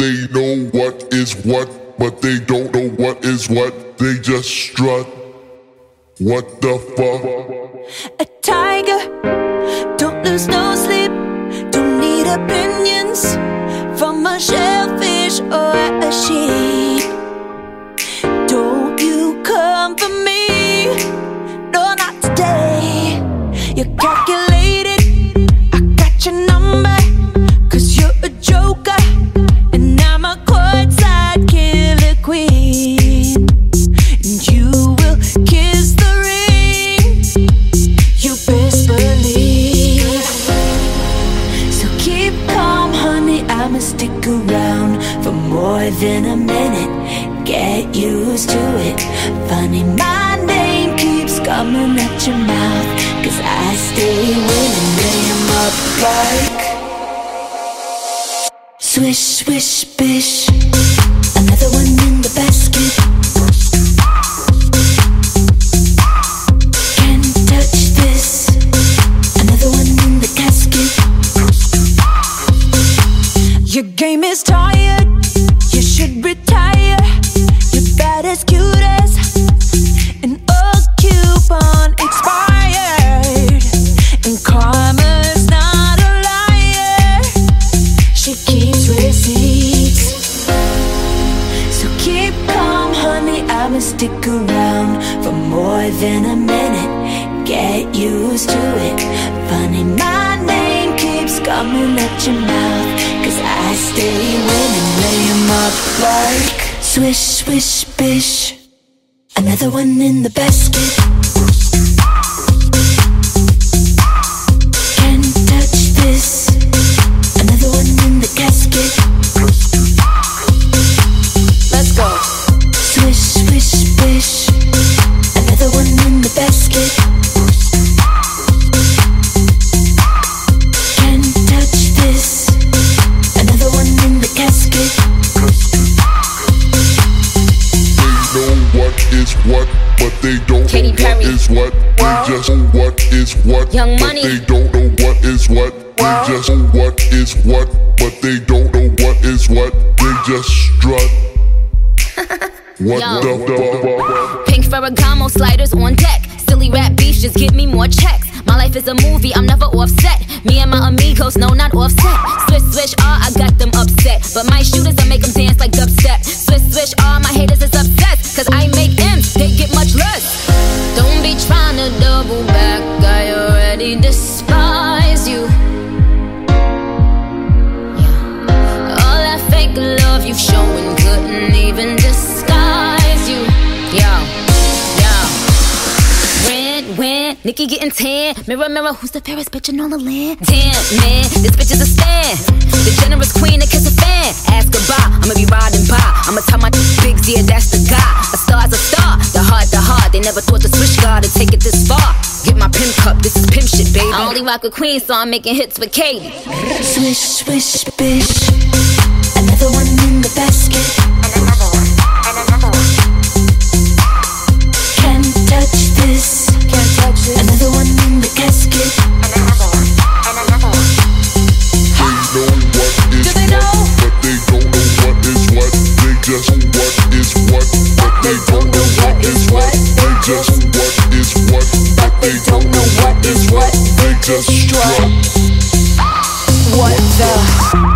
They know what is what, but they don't know what is what. They just strut. What the fuck? A tiger, don't lose no sleep. Don't need opinions from a shellfish or a sheep. Don't you come for me? No, not today. You're calculated. For more than a minute. Get used to it. Funny, my name keeps coming at your mouth. Cause I stay winning. 'em up like. Swish, swish, bish. I'ma stick around for more than a minute. Get used to it. Funny, my name keeps coming at your mouth. Cause I stay winning, lay 'em up like swish, swish, bish. Another one in the basket. What but they don't Katy know Perry. what is what. They just know what is what, Young but Money. they don't know what is what. They just know what is what, but they don't know what is what. They just strut. What Yo. the fuck? Pink Ferragamo sliders on deck. Silly rap beefs just give me more checks. My life is a movie, I'm never offset. Me and my amigos, no, not offset. Swish, swish, ah, I got them upset. But my shooters, I make them dance like dubstep. Nicki getting tan. Mirror, mirror, who's the fairest bitch in all the land? Damn, man, this bitch is a stan. The generous queen that kiss a fan. Ask goodbye, I'ma be riding by. I'ma tell my bigs, yeah, that's the guy. A star's a star, the heart, the heart. They never thought the switch guard would take it this far. Get my pimp cup, this is pimp shit, baby. I only rock with queen, so I'm making hits with Katy. Swish, swish, bish. is what, but they don't know what is what. They just what is what, but they don't know what is what. They just strut. What the?